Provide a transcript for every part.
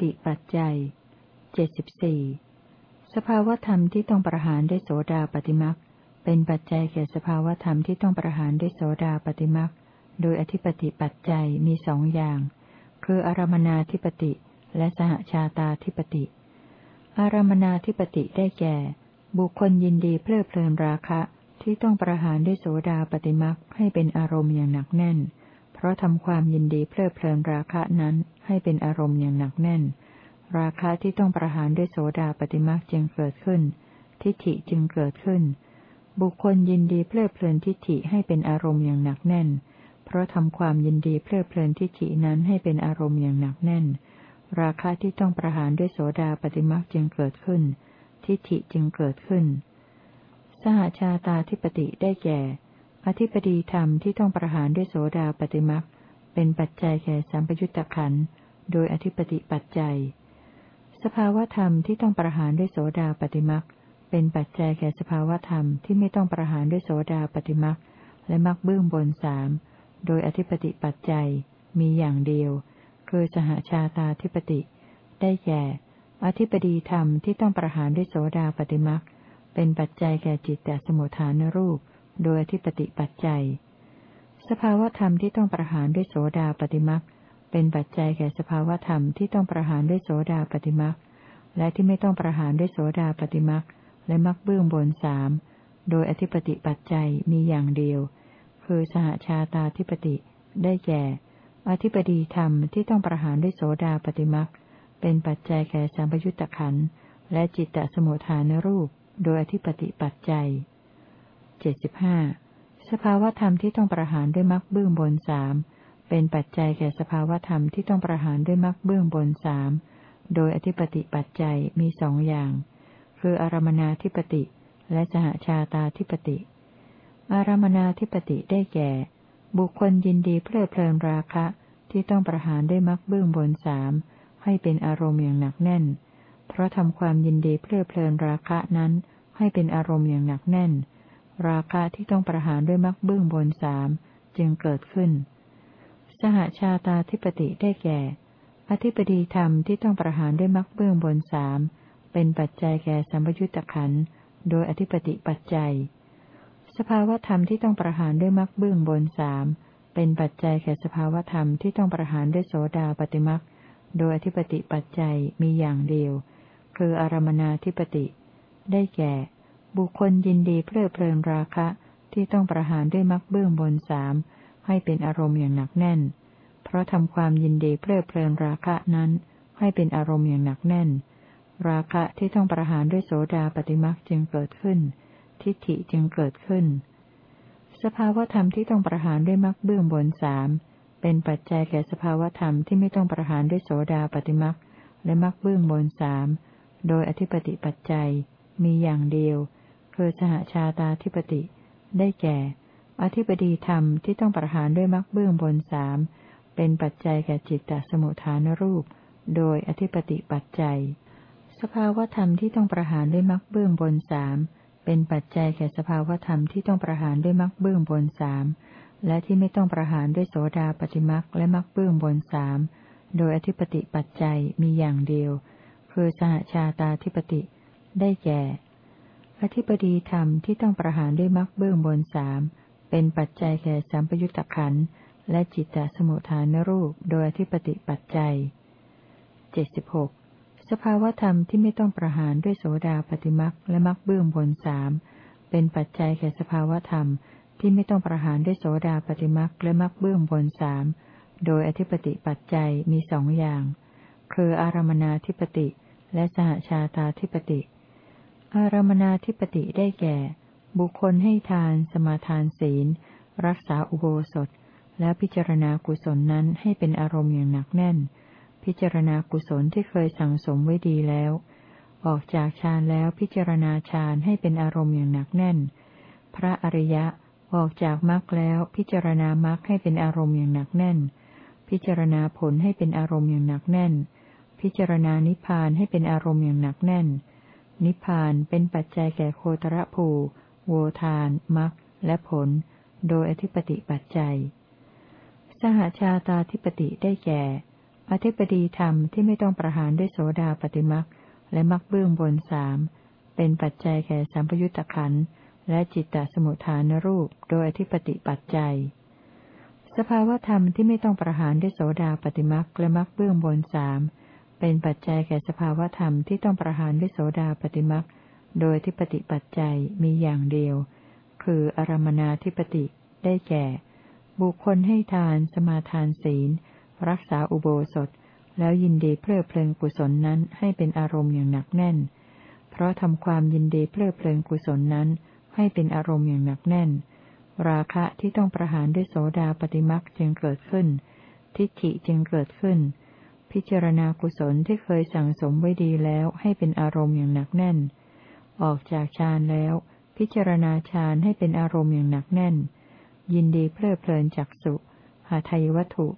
ปติปัจจัยเจ็ดสิบสี่สภาวธรรมที่ต้องประหารด้วยโสดาปฏิมักเป็นปัจจัยแก่สภาวธรรมที่ต้องประหารด้วยโสดาปฏิมักโดยอธิปติปัจจัยมีสองอย่าง คืออารมนาธิปติและสหชาตาธิปติ อารมนาธิปติได้แก่ บุคคลยินดีเพลิดเพลินราคะที่ต้องประหารด้วยโสดาปฏิมักให้เป็นอารมณ์อย่างหนักแน่น เพราะทำความยินดีเพลิดเพลินราคะนั้นให้เป็นอารมณ์อย่างหนักแน่น ราคะที่ต้องประหารด้วยโสดาปฏิมักจึงเกิดขึ้น ทิฏฐิจึงเกิดขึ้น บุคคลยินดีเพลิดเพลินทิฏฐิให้เป็นอารมณ์อย่างหนักแน่น เพราะทำความยินดีเพลิดเพลินทิฏฐินั้นให้เป็นอารมณ์อย่างหนักแน่น ราคะที่ต้องประหารด้วยโสดาปฏิมักจึงเกิดขึ้น ทิฏฐิจึงเกิดขึ้น สหชาตาธิปติได้แก่ อธิปดีธรรมที่ต้องประหารด้วยโสดาปฏิมักเป็นปัจจัยแก่สัมปยุตตะขันโดยอธิปติปัจจัย สภาวธรรมที่ต้องประหารด้วยโสดาปฏิมักเป็นปัจจัยแก่สภาวธรรมที่ไม่ต้องประหารด้วยโสดาปฏิมักและมักเบื้องบนสามโดยอธิปติปัจจัยมีอย่างเดียว คือสหชาตาธิปติ ได้แก่ อธิปดีธรรมที่ต้องประหารด้วยโสดาปฏิมักเป็นปัจจัยแก่จิตแต่สมุทฐานรูป โดยอธิปติปัจจัย สภาวธรรมที่ต้องประหารด้วยโสดาปฏิมักเป็นปัจจัยแก่สภาวธรรมที่ต้องประหารด้วยโสดาปฏิมักและที่ไม่ต้องประหารด้วยโสดาปฏิมักและมักเบื้องบนสามโดยอธิปติปัจจัยมีอย่างเดียว คือสหชาตาธิปติได้แก่ อธิปดีธรรมที่ต้องประหารด้วยโสดาปฏิมักเป็นปัจจัยแก่สัมปยุตตะขันและจิตตสมุทฐานรูป โดยอธิปติปัจจัย เจ็ดสิบห้าสภาวธรรมที่ต้องประหารด้วยมรรคเบื้องบนสามเป็นปัจจัยแก่สภาวธรรมที่ต้องประหารด้วยมรรคเบื้องบนสามโดยอธิปติปัจจัยมีสองอย่าง คืออารมนาธิปติและสหชาตาธิปติ อารมนาธิปติได้แก่ บุคคลยินดีเพลิดเพลินราคะที่ต้องประหารด้วยมรรคเบื้องบนสามให้เป็นอารมณ์อย่างหนักแน่น เพราะทำความยินดีเพลิดเพลินราคะนั้น ให้เป็นอารมณ์อย่างหนักแน่น ราคะที่ต้องประหารด้วยมรรคเบื้องบนสามจึงเกิดขึ้น สหชาตาธิปติได้แก่ อธิปดีธรรมที่ต้องประหารด้วยมรรคเบื้องบนสามเป็นปัจจัยแก่สัมยุตตะขันโดยอธิปติปัจจัย สภาวธรรมที่ต้องประหารด้วยมรรคเบื้องบนสามเป็นปัจจัยแก่สภาวธรรมที่ต้องประหารด้วยโสดาปฏิมรรคโดยอธิปติปัจจัยมีอย่างเดียว คืออารมนาธิปติ ได้แก่ บุคคลยินดีเพลิดเพลินราคะที่ต้องประหารด้วยมรรคเบื้องบนสามให้เป็นอารมณ์อย่างหนักแน่น เพราะทำความยินดีเพลิดเพลินราคะนั้น ให้เป็นอารมณ์อย่างหนักแน่น ราคะที่ต้องประหารด้วยโสดาปฏิมรรคจึงเกิดขึ้น ทิฏฐิจึงเกิดขึ้น สภาวธรรมที่ต้องประหารด้วยมรรคเบื้องบนสามเป็นปัจจัยแก่สภาวธรรมที่ไม่ต้องประหารด้วยโสดาปฏิมรรคและมรรคเบื้องบนสามโดยอธิปติปัจจัยมีอย่างเดียว คือสหชาตาธิปติ ได้แก่ อธิปดีธรรมที่ต้องประหารด้วยมรรคเบื้องบนสามเป็นปัจจัยแก่จิตตสมุทฐานรูป โดยอธิปติปัจจัย สภาวธรรมที่ต้องประหารด้วยมรรคเบื้องบนสามเป็นปัจจัยแก่สภาวธรรมที่ต้องประหารด้วยมรรคเบื้องบนสามและที่ไม่ต้องประหารด้วยโสดาปฏิมรรคและมรรคเบื้องบนสามโดยอธิปติปัจจัยมีอย่างเดียว คือสหชาตาธิปติ ได้แก่ อธิปดีธรรมที่ต้องประหารด้วยมรรคเบื้องบนสามเป็นปัจจัยแก่สัมปยุตตะขันและจิตตสมุทฐานรูปโดยอธิปติปัจจัยเจ็ดสิบหกสภาวธรรมที่ไม่ต้องประหารด้วยโสดาปฏิมรรคและมรรคเบื้องบนสามเป็นปัจจัยแก่สภาวธรรมที่ไม่ต้องประหารด้วยโสดาปฏิมรรคและมรรคเบื้องบนสามโดยอธิปติปัจจัยมีสองอย่าง คืออารมนาธิปติ และสหชาตาธิปติ อารมนาธิปติได้แก่ บุคคลให้ทาน สมาทานศีล รักษาอุโบสถ และพิจารณากุศลนั้นให้เป็นอารมณ์อย่างหนักแน่น พิจารณากุศลที่เคยสั่งสมไว้ดีแล้ว ออกจากฌานแล้วพิจารณาฌานให้เป็นอารมณ์อย่างหนักแน่น พระอริยะออกจากมรรคแล้วพิจารณามรรคให้เป็นอารมณ์อย่างหนักแน่น พิจารณาผลให้เป็นอารมณ์อย่างหนักแน่น พิจารณานิพพานให้เป็นอารมณ์อย่างหนักแน่น นิพพานเป็นปัจจัยแก่โคตรภู โวทานมรรคและผล โดยอธิปติปัจจัย สหชาตาธิปติได้แก่ อธิปดีธรรมที่ไม่ต้องประหารด้วยโสดาปฏิมักและมักเบื้องบนสามเป็นปัจจัยแก่สัมปยุตตะขันและจิตตสมุทฐานรูปโดยอธิปติปัจจัย สภาวธรรมที่ไม่ต้องประหารด้วยโสดาปฏิมักและมักเบื้องบนสาม เป็นปัจจัยแก่สภาวธรรมที่ต้องประหารด้วยโสดาปฏิมักโดยที่ปฏิปัจจัยมีอย่างเดียว คืออารมนาธิปติได้แก่ บุคคลให้ทานสมาทานศีล รักษาอุโบสถ แล้วยินดีเพลิดเพลินกุศลนั้นให้เป็นอารมณ์อย่างหนักแน่น เพราะทำความยินดีเพลิดเพลินกุศลนั้น ให้เป็นอารมณ์อย่างหนักแน่น ราคะที่ต้องประหารด้วยโสดาปฏิมักจึงเกิดขึ้น ทิฏฐิจึงเกิดขึ้น พิจารณากุศลที่เคยสั่งสมไว้ดีแล้วให้เป็นอารมณ์อย่างหนักแน่น ออกจากฌานแล้ว พิจารณาฌานให้เป็นอารมณ์อย่างหนักแน่น ยินดีเพลิดเพลินจักสุหาทายวัตถุ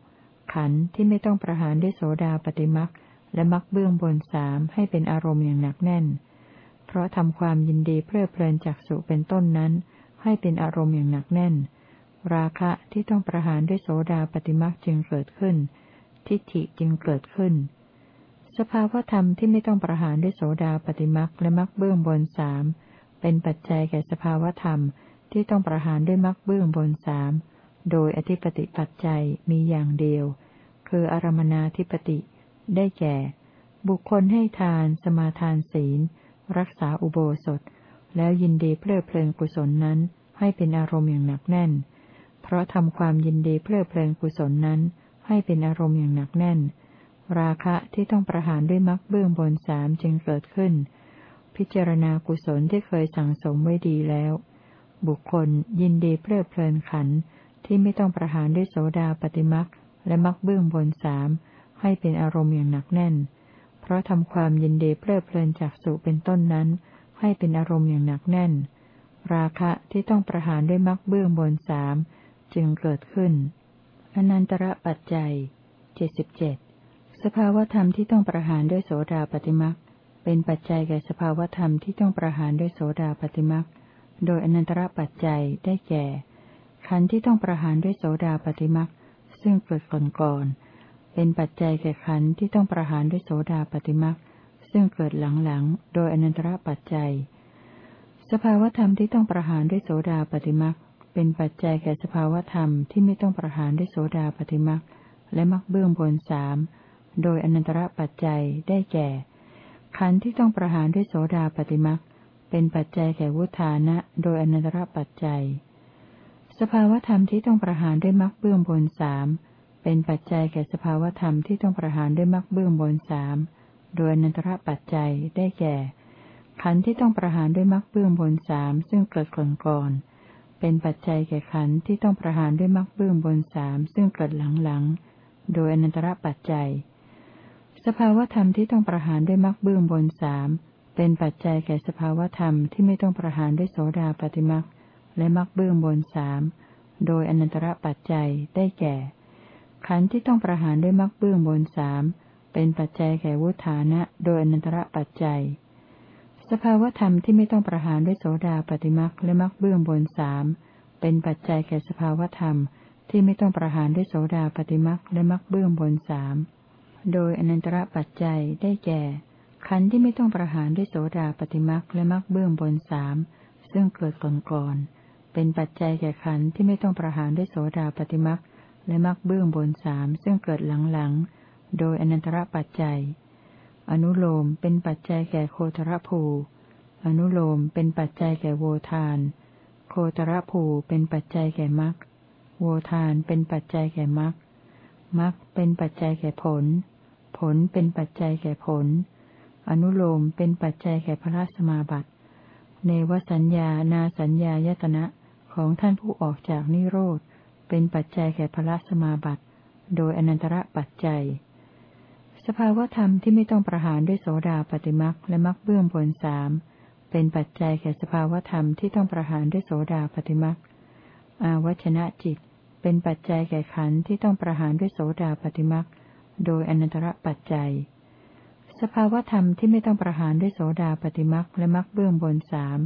ขันธ์ที่ไม่ต้องประหารด้วยโสดาปฏิมักและมักเบื้องบนสามให้เป็นอารมณ์อย่างหนักแน่น เพราะทำความยินดีเพลิดเพลินจักสุเป็นต้นนั้น ให้เป็นอารมณ์อย่างหนักแน่น ราคะที่ต้องประหารด้วยโสดาปฏิมักจึงเกิดขึ้น ทิฏฐิจึงเกิดขึ้น สภาวธรรมที่ไม่ต้องประหารด้วยโสดาปฏิมักและมักเบื้องบนสามเป็นปัจจัยแก่สภาวธรรมที่ต้องประหารด้วยมักเบื้องบนสามโดยอธิปติปัจจัยมีอย่างเดียว คืออารมนาธิปติได้แก่ บุคคลให้ทาน สมาทานศีล รักษาอุโบสถ แล้วยินดีเพลิดเพลินกุศลนั้น ให้เป็นอารมณ์อย่างหนักแน่น เพราะทำความยินดีเพลิดเพลินกุศลนั้น ให้เป็นอารมณ์อย่างหนักแน่น ราคะที่ต้องประหารด้วยมรรคเบื้องบนสามจึงเกิดขึ้น พิจารณากุศลที่เคยสั่งสมไว้ดีแล้ว บุคคลยินดีเพลิดเพลินขันที่ไม่ต้องประหารด้วยโสดาปฏิมักและมักเบื้องบนสามให้เป็นอารมณ์อย่างหนักแน่น เพราะทำความยินดีเพลิดเพลินจากสุเป็นต้นนั้น ให้เป็นอารมณ์อย่างหนักแน่น ราคะที่ต้องประหารด้วยมักเบื้องบนสามจึงเกิดขึ้น อนันตระปัจจัยเจ็ดสิบเจ็ดสภาวธรรมที่ต้องประหารด้วยโสดาปฏิมักเป็นปัจจัยแก่สภาวธรรมที่ต้องประหารด้วยโสดาปฏิมักโดยอนันตระปัจจัยได้แก่ ขันธ์ที่ต้องประหารด้วยโสดาปฏิมักซึ่งเกิดก่อนก่อนเป็นปัจจัยแก่ขันธ์ที่ต้องประหารด้วยโสดาปฏิมักซึ่งเกิดหลังๆโดยอนันตระปัจจัย สภาวธรรมที่ต้องประหารด้วยโสดาปฏิมัก เป็นปัจจัยแก่สภาวธรรมที่ไม่ต้องประหารด้วยโสดาปฏิมักและมักเบื้องบนสามโดยอนันตระปัจจัยได้แก่ ขันธ์ที่ต้องประหารด้วยโสดาปฏิมักเป็นปัจจัยแก่วุฒานะ โดยอนันตระปัจจัย สภาวธรรมที่ต้องประหารด้วยมักเบื้องบนสามเป็นปัจจัยแก่สภาวธรรมที่ต้องประหารด้วยมักเบื้องบนสาม โดยอนันตระปัจจัยได้แก่ ขันธ์ที่ต้องประหารด้วยมักเบื้องบนสามซึ่งเกิดก่อนก่อน เป็นปัจจัยแก่ขันธ์ที่ต้องประหารด้วยมักเบื้องบนสามซึ่งเกิดหลังหลังโดยอนันตระปัจจัย สภาวธรรมที่ต้องประหารด้วยมรรคเบื้องบนสามเป็นปัจจัยแก่สภาวธรรมที่ไม่ต้องประหารด้วยโสดาปฏิมรรคและมรรคเบื้องบนสามโดยอนันตระปัจจัยได้แก่ ขันธ์ที่ต้องประหารด้วยมรรคเบื้องบนสามเป็นปัจจัยแก่วุฒานะ โดยอนันตระปัจจัย สภาวธรรมที่ไม่ต้องประหารด้วยโสดาปฏิมรรคและมรรคเบื้องบนสามเป็นปัจจัยแก่สภาวธรรมที่ไม่ต้องประหารด้วยโสดาปฏิมรรคและมรรคเบื้องบนสามโดยอนันตระปัจจัยได้แก่ ขันธ์ที่ไม่ต้องประหารด้วยโสดาปฏิมักและมักเบื้องบนสามซึ่งเกิดก่อนก่อนเป็นปัจจัยแก่ขันธ์ที่ไม่ต้องประหารด้วยโสดาปฏิมักและมักเบื้องบนสามซึ่งเกิดหลังๆโดยอนันตระปัจจัย อนุโลมเป็นปัจจัยแก่โคตรภู อนุโลมเป็นปัจจัยแก่โวทาน โคตรภูเป็นปัจจัยแก่มักโวทานเป็นปัจจัยแก่มักมักเป็นปัจจัยแก่ผล ผลเป็นปัจจัยแก่ผล อนุโลมเป็นปัจจัยแก่พระสมาบัติ เนวสัญญา นาสัญญายตนะของท่านผู้ออกจากนิโรธ เป็นปัจจัยแก่พระสมาบัติ โดยอนันตระปัจจัย สภาวธรรมที่ไม่ต้องประหารด้วยโสดาปฏิมักและมักเบื้องบนสามเป็นปัจจัยแก่สภาวธรรมที่ต้องประหารด้วยโสดาปฏิมักอาวัชนะจิต เป็นปัจจัยแก่ขันธ์ที่ต้องประหารด้วยโสดาปฏิมักโดยอนันตระปัจจัย สภาวธรรมที่ไม่ต้องประหารด้วยโสดาปฏิมักและมักเบื้องบนสาม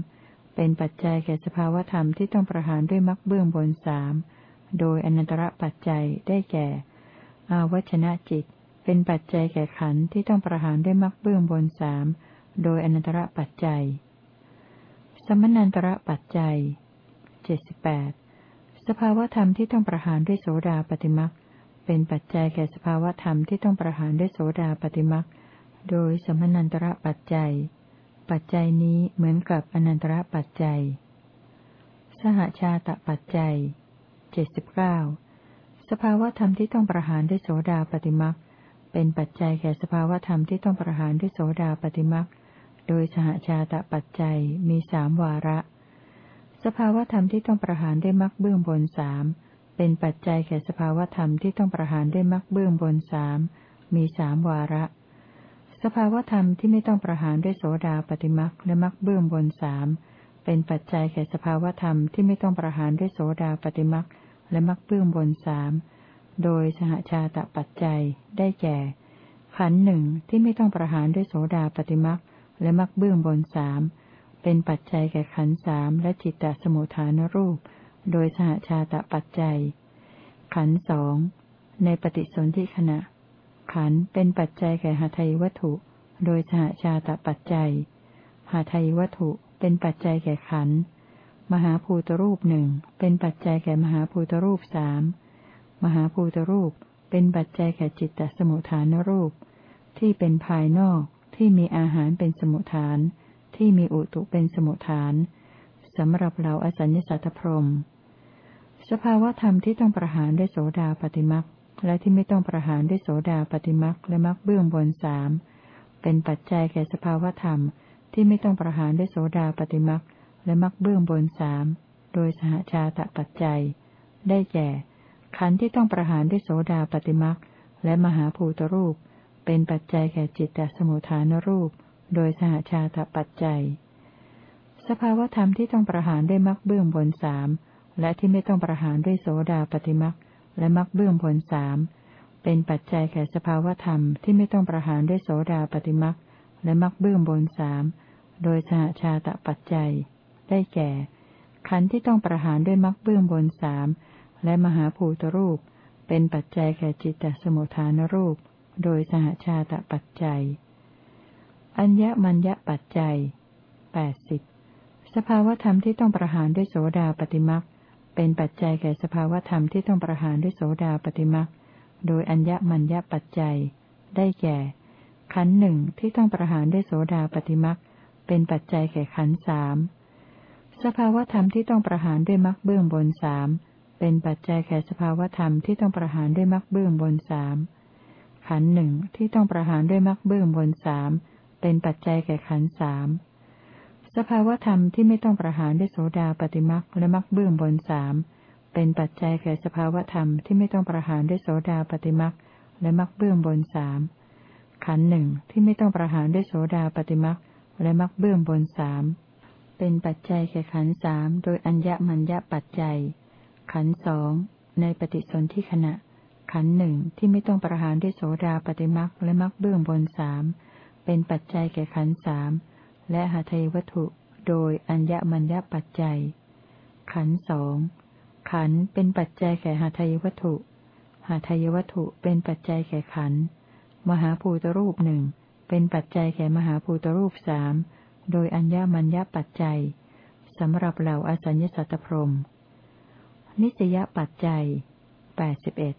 เป็นปัจจัยแก่สภาวธรรมที่ต้องประหารด้วยมักเบื้องบนสามโดยอนันตระปัจจัยได้แก่ อาวัชนะจิต เป็นปัจจัยแก่ขันธ์ที่ต้องประหารด้วยมรรคเบื้องบนสามโดยอนันตระปัจจัย สมนันตระปัจจัยเจ็ดสิบแปดสภาวธรรมที่ต้องประหารด้วยโสดาปฏิมักเป็นปัจจัยแก่สภาวธรรมที่ต้องประหารด้วยโสดาปฏิมักโดยสมนันตระปัจจัย ปัจจัยนี้เหมือนกับอนันตระปัจจัย สหชาตปัจจัยเจ็ดสิบเก้าสภาวธรรมที่ต้องประหารด้วยโสดาปฏิมัก เป็นปัจจัยแก่สภาวธรรมที่ต้องประหารด้วยโสดาปฏิมักโดยสหชาตปัจจัยมีสามวาระ สภาวธรรมที่ต้องประหารด้วยมักเบื้องบนสามเป็นปัจจัยแก่สภาวธรรมที่ต้องประหารด้วยมักเบื้องบนสามมีสามวาระ สภาวธรรมที่ไม่ต้องประหารด้วยโสดาปฏิมักและมักเบื้องบนสามเป็นปัจจัยแก่สภาวธรรมที่ไม่ต้องประหารด้วยโสดาปฏิมักและมักเบื้องบนสาม โดยสหชาตปัจจัยได้แก่ ขันหนึ่งที่ไม่ต้องประหารด้วยโสดาปฏิมักและมักเบื้องบนสามเป็นปัจจัยแก่ขันสามและจิตตสมุทฐานรูป โดยสหชาตปัจจัย ขันสองในปฏิสนธิขณะ ขันเป็นปัจจัยแก่หาไทยวัตถุ โดยสหชาตปัจจัยหาไทยวัตถุเป็นปัจจัยแก่ขันมหาภูตรูปหนึ่งเป็นปัจจัยแก่มหาภูตรูปสาม มหาภูตรูป เป็นปัจจัยแก่จิตตสมุทฐานรูป ที่เป็นภายนอกที่มีอาหารเป็นสมุทฐาน ที่มีอุตุเป็นสมุทฐานสำหรับเราอสัญญสัตพรมสภาวธรรมที่ต้องประหารด้วยโสดาปฏิมักและที่ไม่ต้องประหารด้วยโสดาปฏิมักและมักเบื้องบนสามเป็นปัจจัยแก่สภาวธรรมที่ไม่ต้องประหารด้วยโสดาปฏิมักและมักเบื้องบนสามโดยสหชาตปัจจัย ได้แก่ ขันธ์ที่ต้องประหารด้วยโสดาปฏิมักและมหาภูตรูป เป็นปัจจัยแก่จิตตสมุทฐานรูป โดยสหชาตปัจจัย สภาวธรรมที่ต้องประหารด้วยมักเบื้องบนสามและที่ไม่ต้องประหารด้วยโสดาปฏิมักและมักเบื้องบนสามเป็นปัจจัยแก่สภาวธรรมที่ไม่ต้องประหารด้วยโสดาปฏิมักและมักเบื้องบนสามโดยสหชาตปัจจัย ได้แก่ ขันธ์ที่ต้องประหารด้วยมักเบื้องบนสาม และมหาภูตรูป เป็นปัจจัยแก่จิตตสมุทฐานรูป โดยสหชาตปัจจัย อัญญมัญญปัจจัยแปดสิบสภาวธรรมที่ต้องประหารด้วยโสดาปฏิมักเป็นปัจจัยแก่สภาวธรรมที่ต้องประหารด้วยโสดาปฏิมักโดยอัญญมัญญปัจจัย ได้แก่ ขันหนึ่งที่ต้องประหารด้วยโสดาปฏิมักเป็นปัจจัยแก่ขันสามสภาวธรรมที่ต้องประหารด้วยมักเบื้องบนสาม เป็นปัจจัยแก่สภาวธรรมที่ต้องประหารด้วยมรรคเบื้องบนสามขันหนึ่งที่ต้องประหารด้วยมรรคเบื้องบนสามเป็นปัจจัยแก่ขันสามสภาวธรรมที่ไม่ต้องประหารด้วยโสดาปฏิมรรคและมรรคเบื้องบนสามเป็นปัจจัยแก่สภาวธรรมที่ไม่ต้องประหารด้วยโสดาปฏิมรรคและมรรคเบื้องบนสามขันหนึ่งที่ไม่ต้องประหารด้วยโสดาปฏิมรรคและมรรคเบื้องบนสามเป็นปัจจัยแก่ขันสามโดยอัญญมัญญปัจจัย ขันสองในปฏิสนธิขณะ ขันหนึ่งที่ไม่ต้องประหารด้วยโสดาปฏิมักและมักเบื้องบนสามเป็นปัจจัยแก่ขันสามและหาเทวัตถุโดยอัญญมัญญปัจจัย ขันสองขันเป็นปัจจัยแก่หาเทวัตถุ หาเทวัตถุเป็นปัจจัยแก่ขัน มหาภูตรูปหนึ่งเป็นปัจจัยแก่มหาภูตรูปสามโดยอัญญมัญญปัจจัยสำหรับเหล่าอสัญญสัตตพรม นิสยปัจจัยแปดสิบเอ็ด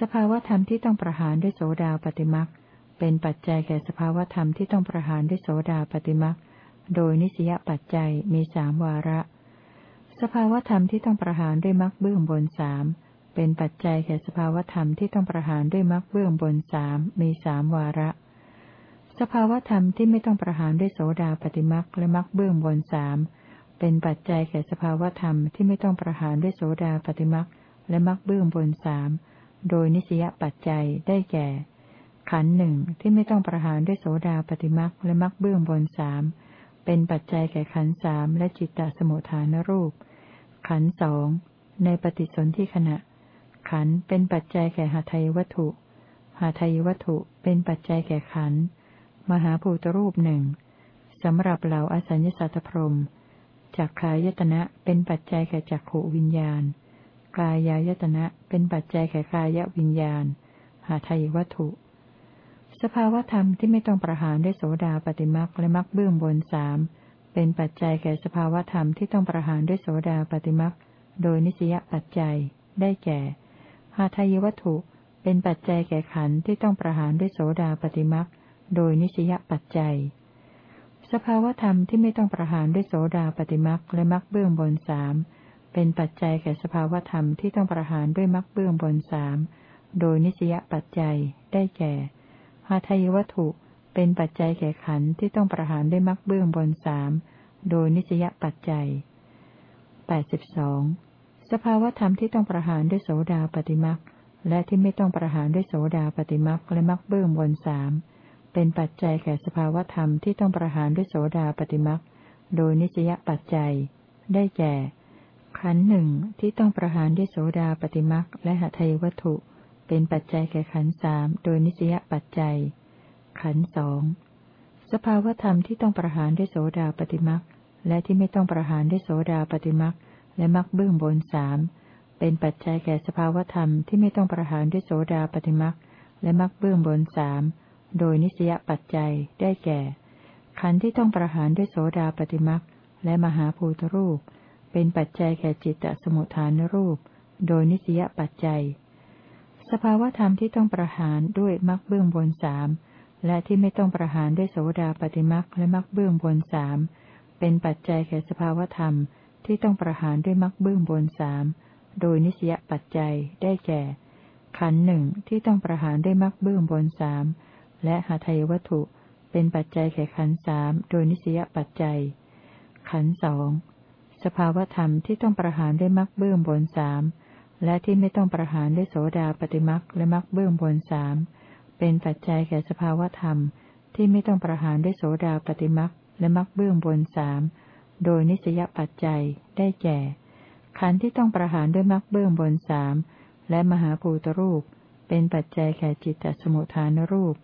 สภาวธรรมที่ต้องประหารด้วยโสดาปฏิมักเป็นปัจจัยแก่สภาวธรรมที่ต้องประหารด้วยโสดาปฏิมักโดยนิสยปัจจัยมีสามวาระ สภาวธรรมที่ต้องประหารด้วยมักเบื้องบนสามเป็นปัจจัยแก่สภาวธรรมที่ต้องประหารด้วยมักเบื้องบนสามมีสามวาระ สภาวธรรมที่ไม่ต้องประหารด้วยโสดาปฏิมักและมักเบื้องบนสาม เป็นปัจจัยแก่สภาวธรรมที่ไม่ต้องประหารด้วยโสดาปฏิมักและมักเบื้องบนสามโดยนิสยปัจจัยได้แก่ ขันหนึ่งที่ไม่ต้องประหารด้วยโสดาปฏิมักและมักเบื้องบนสามเป็นปัจจัยแก่ขันสามและจิตตสมุทฐานรูป ขันสองในปฏิสนธิขณะ ขันเป็นปัจจัยแก่หาไทยวัตถุหาไทยวัตถุเป็นปัจจัยแก่ขันมหาภูตรูปหนึ่งสำหรับเหล่าอสัญญสัตพรม จักขายตนะเป็นปัจจัยแก่จักขวิญญาณ กายายตนะเป็นปัจจัยแก่กายวิญญาณ หาไทยวัตถุ สภาวธรรมที่ไม่ต้องประหารด้วยโสดาปฏิมักและมักเบื้องบนสามเป็นปัจจัยแก่สภาวธรรมที่ต้องประหารด้วยโสดาปฏิมักโดยนิสยปัจจัย ได้แก่ หาทายวัตถุ เป็นปัจจัยแก่ขันธ์ที่ต้องประหารด้วยโสดาปฏิมักโดยนิสยปัจจัย สภาวธรรมที่ไม่ต้องประหารด้วยโสดาปฏิมักและมักเบื้องบนสามเป็นปัจจัยแก่สภาวธรรมที่ต้องประหารด้วยมักเบื้องบนสามโดยนิสยปัจจัยได้แก่หาทายวัตถุเป็นปัจจัยแก่ขันธ์ที่ต้องประหารด้วยมักเบื้องบนสามโดยนิสยปัจจัยแปดสิบสองสภาวธรรมที่ต้องประหารด้วยโสดาปฏิมักและที่ไม่ต้องประหารด้วยโสดาปฏิมักและมักเบื้องบนสาม เป็นปัจจัยแก่สภาวธรรมที่ต้องประหารด้วยโสดาปฏิมักโดยนิสยปัจจัย ได้แก่ ขันหนึ่งที่ต้องประหารด้วยโสดาปฏิมักและหทัยวัตถุ เป็นปัจจัยแก่ขันสามโดยนิสยปัจจัย ขันสองสภาวธรรมที่ต้องประหารด้วยโสดาปฏิมักและที่ไม่ต้องประหารด้วยโสดาปฏิมักและมักเบื้องบนสามเป็นปัจจัยแก่สภาวธรรมที่ไม่ต้องประหารด้วยโสดาปฏิมักและมักเบื้องบนสาม โดยนิสยปัจจัยได้แก่ ขันธ์ที่ต้องประหารด้วยโสดาปฏิมักและมหาภูตรูป เป็นปัจจัยแก่จิตตสมุทฐานรูป โดยนิสยปัจจัย สภาวธรรมที่ต้องประหารด้วยมักเบื้องบนสามและที่ไม่ต้องประหารด้วยโสดาปฏิมักและมักเบื้องบนสามเป็นปัจจัยแก่สภาวธรรมที่ต้องประหารด้วยมักเบื้องบนสามโดยนิสยปัจจัยได้แก่ ขันหนึ่งที่ต้องประหารด้วยมักเบื้องบนสาม และหาไทยวัตถุเป็นปัจจัยแก่ขันสามโดยนิสยปัจจัย ขันสองสภาวธรรมที่ต้องประหารด้วยมักเบื้องบนสามและที่ไม่ต้องประหารด้วยโสดาปฏิมักและมักเบื้องบนสามเป็นปัจจัยแก่สภาวธรรม ที่ไม่ต้องประหารด้วยโสดาปฏิมักและมักเบื้องบนสามโดยนิสยปัจจัยได้แก่ ขันธ์ที่ต้องประหารด้วยมักเบื้องบนสามและมหาภูตรูป เป็นปัจจัยแก่จิตตสมุทฐานรูป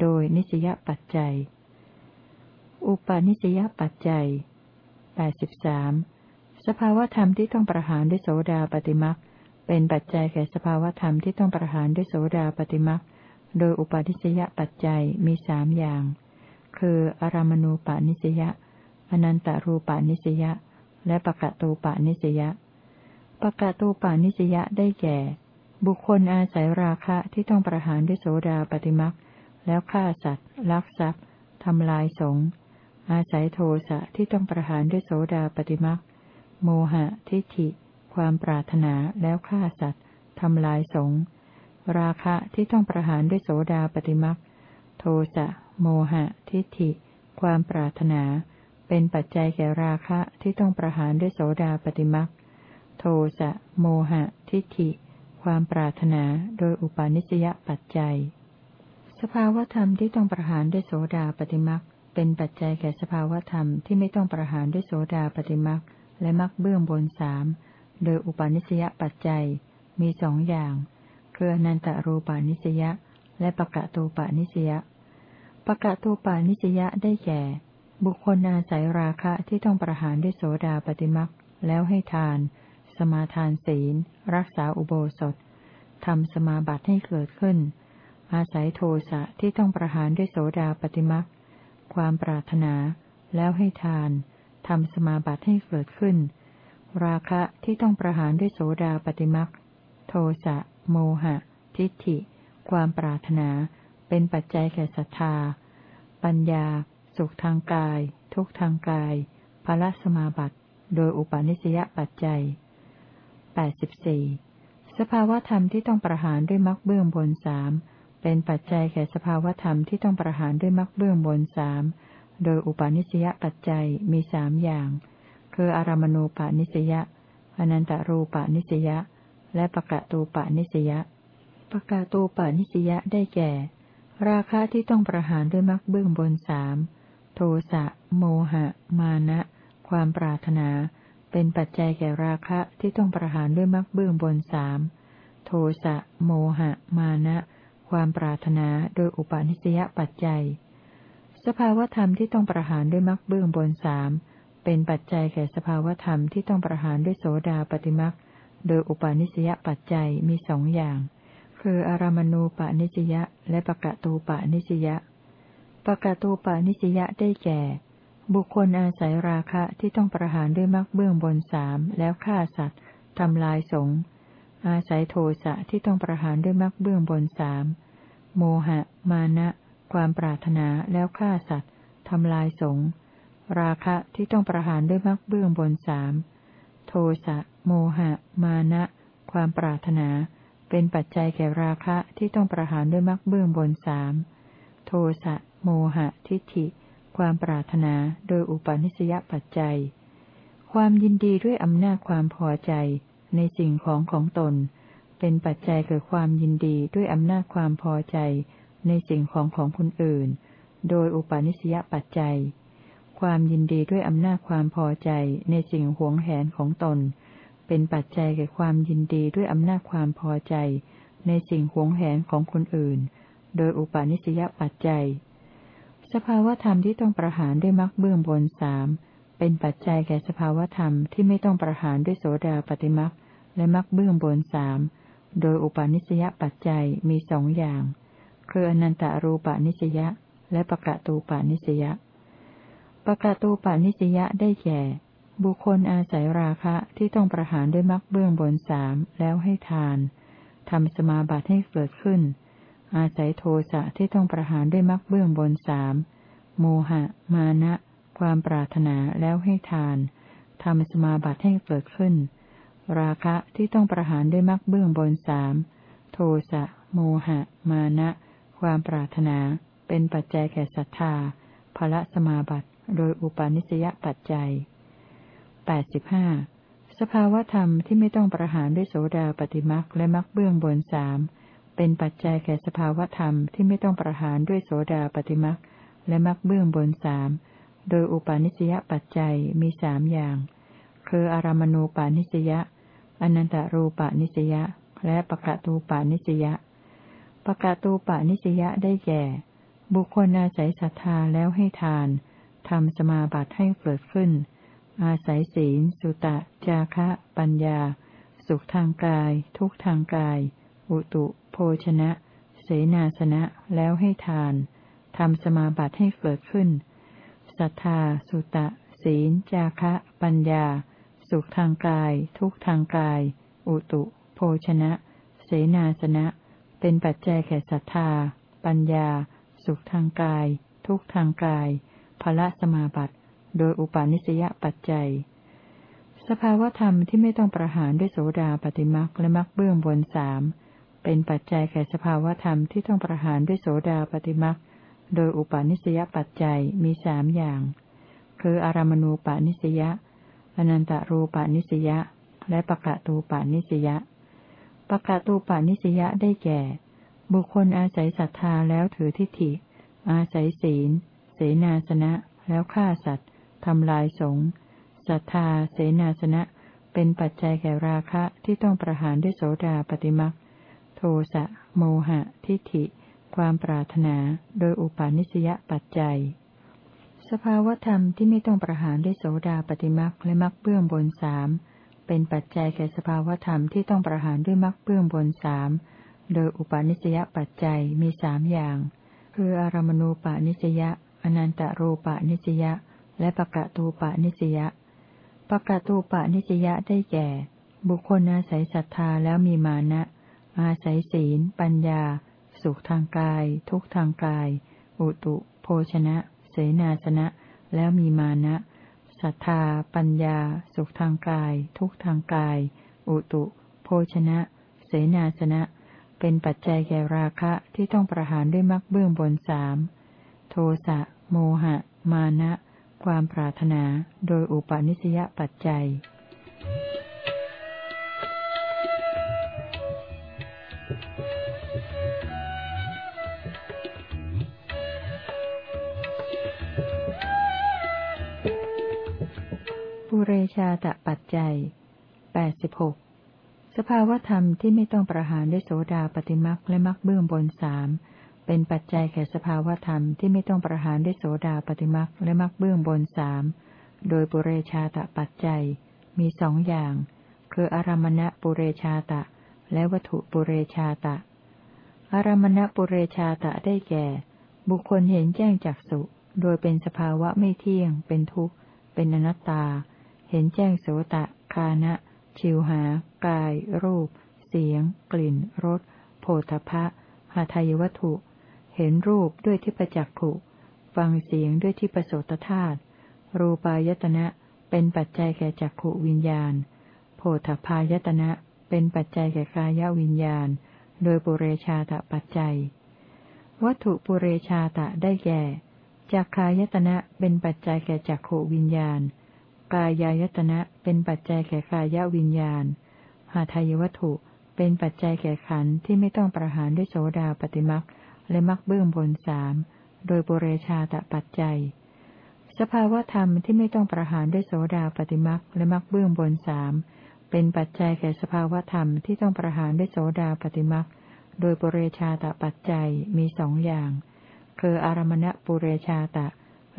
โดยนิสยปัจจัย อุปาณิสยปัจจัยแปดสิบสามสภาวธรรมที่ต้องประหารด้วยโสดาปฏิมักเป็นปัจจัยแก่สภาวธรรมที่ต้องประหารด้วยโสดาปฏิมักโดยอุปาณิสยปัจจัยมีสามอย่าง คืออารามณูปาณิสยาอนันตารูปานิสยาและปะกะตูปานิสยาปะกะตูปานิสยาได้แก่ บุคคลอาศัยราคะที่ต้องประหารด้วยโสดาปฏิมัก แล้วฆ่าสัตว์ ลักทรัพย์ทำลายสงฆ์อาศัยโทสะที่ต้องประหารด้วยโสดาปฏิมักโมหะทิฏฐิ ความปรารถนาแล้วฆ่าสัตว์ทำลายสงฆ์ราคะที่ต้องประหารด้วยโสดาปฏิมักโทสะโมหะ ทิฏฐิ ความปรารถนา เป็นปัจจัยแก่ราคะที่ต้องประหารด้วยโสดาปฏิมักโทสะโมหะ ทิฏฐิ ความปรารถนาโดยอุปาณิสยปัจจัย สภาวธรรมที่ต้องประหารด้วยโสดาปฏิมักเป็นปัจจัยแก่สภาวธรรมที่ไม่ต้องประหารด้วยโสดาปฏิมักและมักเบื้องบนสามโดยอุปาณิสยปัจจัยมีสองอย่างคืออนันตรูปาณิสยาและปะกะตูปาณิสยาปะกะตูปาณิสยาได้แก่ บุคคลอาศัยราคะที่ต้องประหารด้วยโสดาปฏิมักแล้วให้ทาน สมาทานศีล รักษาอุโบสถทำสมาบัติให้เกิดขึ้น อาศัยโทสะที่ต้องประหารด้วยโสดาปฏิมักความปรารถนา แล้วให้ทานทำสมาบัติให้เกิดขึ้น ราคะที่ต้องประหารด้วยโสดาปฏิมักโทสะโมหะ ทิฏฐิ ความปรารถนา เป็นปัจจัยแก่ศรัทธา ปัญญา สุขทางกาย ทุกทางกายภละสมาบัติ โดยอุปาณิสยปัจจัยแปดสิบสี่สภาวธรรมที่ต้องประหารด้วยมรรคเบื้องบนสาม เป็นปัจจัยแก่สภาวธรรมที่ต้องประหารด้วยมรรคเบื้องบนสามโดยอุปาณิสยปัจจัยมีสามอย่าง คืออารามณูปาณิสยาอนันตรูปาณิสยาและปะกะตูปาณิสยาปะกะตูปาณิสยาได้แก่ ราคะที่ต้องประหารด้วยมรรคเบื้องบนสามโทสะโมหะ มานะ ความปรารถนา เป็นปัจจัยแก่ราคะที่ต้องประหารด้วยมรรคเบื้องบนสามโทสะโมหะ มานะ ความปรารถนาโดยอุปาณิสยปัจจัย สภาวธรรมที่ต้องประหารด้วยมรรคเบื้องบนสามเป็นปัจจัยแก่สภาวธรรมที่ต้องประหารด้วยโสดาปฏิมรรคโดยอุปาณิสยปัจจัยมีสองอย่าง คืออารามณูปานิสยะและปะกะตูปานิสยะปะกะตูปานิสยะได้แก่ บุคคลอาศัยราคะที่ต้องประหารด้วยมรรคเบื้องบนสามแล้วฆ่าสัตว์ทำลายสงฆ์อาศัยโทสะที่ต้องประหารด้วยมรรคเบื้องบนสาม โมหะ มานะ ความปรารถนาแล้วฆ่าสัตว์ทำลายสงฆ์ราคะที่ต้องประหารด้วยมรรคเบื้องบนสามโทสะโมหะ มานะ ความปรารถนา เป็นปัจจัยแก่ราคะที่ต้องประหารด้วยมรรคเบื้องบนสามโทสะโมหะ ทิฏฐิ ความปรารถนาโดยอุปนิสยปัจจัย ความยินดีด้วยอำนาจความพอใจในสิ่งของของตน เป็นปัจจัยเกิดความยินดีด้วยอำนาจความพอใจในสิ่งของของคนอื่น โดยอุปนิสยปัจจัย ความยินดีด้วยอำนาจความพอใจในสิ่งหวงแหนของตน เป็นปัจจัยแก่ความยินดีด้วยอำนาจความพอใจ ในสิ่งหวงแหนของคนอื่น โดยอุปนิสยปัจจัย สภาวธรรมที่ต้องประหารด้วยมรรคเบื้องบนสามเป็นปัจจัยแก่สภาวธรรมที่ไม่ต้องประหารด้วยโสดาปฏิมรรคและมรรคเบื้องบนสาม โดยอุปาณิสยปัจจัยมีสองอย่าง คืออนันตารูปาณิสยาและปะกะตูปาณิสยาปะกะตูปาณิสยาได้แก่ บุคคลอาศัยราคะที่ต้องประหารด้วยมรรคเบื้องบนสามแล้วให้ทานทำสมาบัติให้เกิดขึ้น อาศัยโทสะที่ต้องประหารด้วยมรรคเบื้องบนสามโมหะ มานะ ความปรารถนาแล้วให้ทานทำสมาบัติให้เกิดขึ้น ราคะที่ต้องประหารด้วยมรรคเบื้องบนสามโทสะโมหะ มานะ ความปรารถนา เป็นปัจจัยแก่ศรัทธาภละสมาบัติ โดยอุปาณิสยปัจจัยแปดสิบห้าสภาวธรรมที่ไม่ต้องประหารด้วยโสดาปฏิมักและมักเบื้องบนสามเป็นปัจจัยแก่สภาวธรรมที่ไม่ต้องประหารด้วยโสดาปฏิมักและมักเบื้องบนสามโดยอุปาณิสยปัจจัยมีสามอย่าง คืออารามณูปาณิสยา อนันตรูปานิสยาและปะกะตูปานิสยาปะกะตูปานิสยาได้แก่ บุคคลอาศัยศรัทธาแล้วให้ทานทำสมาบัติให้เกิดขึ้น อาศัยศีล สุตะ จาคะ ปัญญา สุขทางกาย ทุกทางกาย อุตุ โภชนะ เสนาสนะ แล้วให้ทาน ทำสมาบัติให้เกิดขึ้น ศรัทธา สุตะ ศีล จาคะ ปัญญา สุขทางกาย ทุกทางกาย อุตุ โภชนะ เสนาสนะ เป็นปัจจัยแก่ศรัทธา ปัญญา สุขทางกาย ทุกทางกายภละสมาบัติ โดยอุปาณิสยปัจจัย สภาวธรรมที่ไม่ต้องประหารด้วยโสดาปฏิมักและมักเบื้องบนสาม เป็นปัจจัยแก่สภาวธรรมที่ต้องประหารด้วยโสดาปฏิมักโดยอุปาณิสยปัจจัยมีสามอย่าง คืออารามณูปาณิสยา อนันตรูปานิสยาและปะกะตูปานิสยาปะกะตูปานิสยาได้แก่ บุคคลอาศัยศรัทธาแล้วถือทิฏฐิ อาศัยศีล เสนาสนะ แล้วฆ่าสัตว์ทำลายสงฆ์ศรัทธา เสนาสนะ เป็นปัจจัยแก่ราคะที่ต้องประหารด้วยโสดาปฏิมักโทสะ โมหะ ทิฏฐิ ความปรารถนา โดยอุปาณิสยปัจจัย สภาวธรรมที่ไม่ต้องประหารด้วยโสดาปฏิมักและมักเบื้องบนสามเป็นปัจจัยแก่สภาวธรรมที่ต้องประหารด้วยมักเบื้องบนสามโดยอุปาณิสยปัจจัยมีสามอย่าง คืออารมณูปาณิสยาอนันตรูปาณิสยาและปะกะตูปาณิสยาปะกะตูปาณิสยาได้แก่ บุคคลอาศัยศรัทธาแล้วมีมานะ อาศัยศีล ปัญญา สุขทางกาย ทุกทางกาย อุตุ โภชนะ เสนาสนะ แล้วมีมานะศรัทธา ปัญญา สุขทางกาย ทุกทางกาย อุตุ โภชนะ เสนาสนะ เป็นปัจจัยแก่ราคะที่ต้องประหารด้วยมรรคเบื้องบนสามโทสะ โมหะ มานะ ความปรารถนา โดยอุปาณิสยปัจจัยปุ เรชาตะปัจจัยแปดสิบหกสภาวธรรมที่ไม่ต้องประหารด้วยโสดาปฏิมักและมักเบื้องบนสามเป็นปัจจัยแก่สภาวธรรมที่ไม่ต้องประหารด้วยโสดาปฏิมักและมักเบื้องบนสามโดยปุเรชาตะปัจจัย มีสองอย่าง คืออารมณะปุเรชาตะ และวัตถุปุเรชาตะ อารมณะปุเรชาตะได้แก่ บุคคลเห็นแจ้งจากสุโดยเป็นสภาวะไม่เที่ยง เป็นทุกข์ เป็นอนัตตา เห็นแจ้งโสตะ คานะ ชิวหา กาย รูป เสียง กลิ่น รส โผฏฐะหาทายวัตถุ เห็นรูปด้วยที่ประจักขุ ฟังเสียงด้วยที่ประโสตธาตุ รูปายตนะ เป็นปัจจัยแก่จักขุวิญญาณโพธพายตนะ เป็นปัจจัยแก่กายวิญญาณ โดยปุเรชาตปัจจัย วัตถุปุเรชาตะได้แก่จักขายตนะเป็นปัจจัยแก่จักขวิญญาณ กายายตนะเป็นปัจจัยแก่กายวิญญาณ หาทายวัตถุ เป็นปัจจัยแก่ขันธ์ที่ไม่ต้องประหารด้วยโสดาปฏิมักและมักเบื้องบนสามโดยปุเรชาตปัจจัย สภาวธรรมที่ไม่ต้องประหารด้วยโสดาปฏิมักและมักเบื้องบนสามเป็นปัจจัยแก่สภาวธรรมที่ต้องประหารด้วยโสดาปฏิมักโดยปุเรชาตปัจจัยมีสองอย่าง คืออารมณปุเรชาตะ